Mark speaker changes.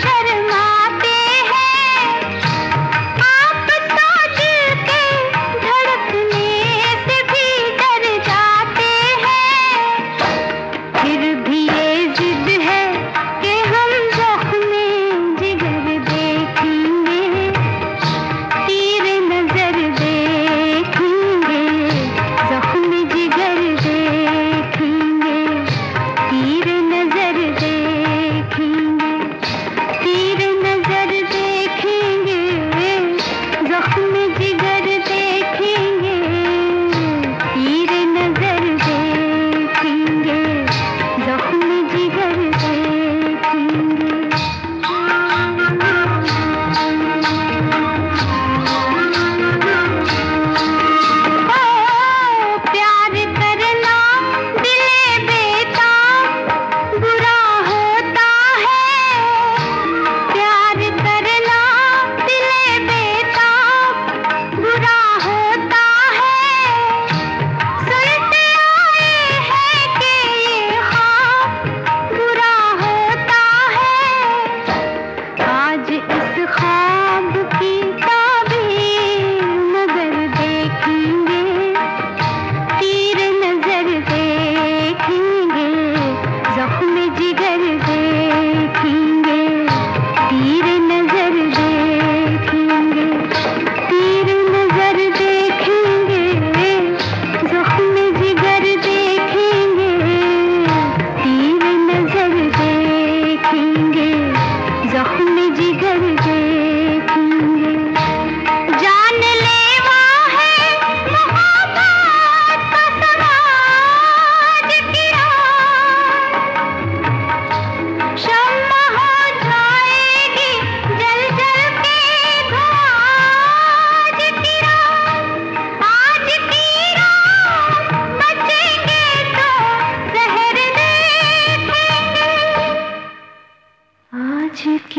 Speaker 1: Sharan Chief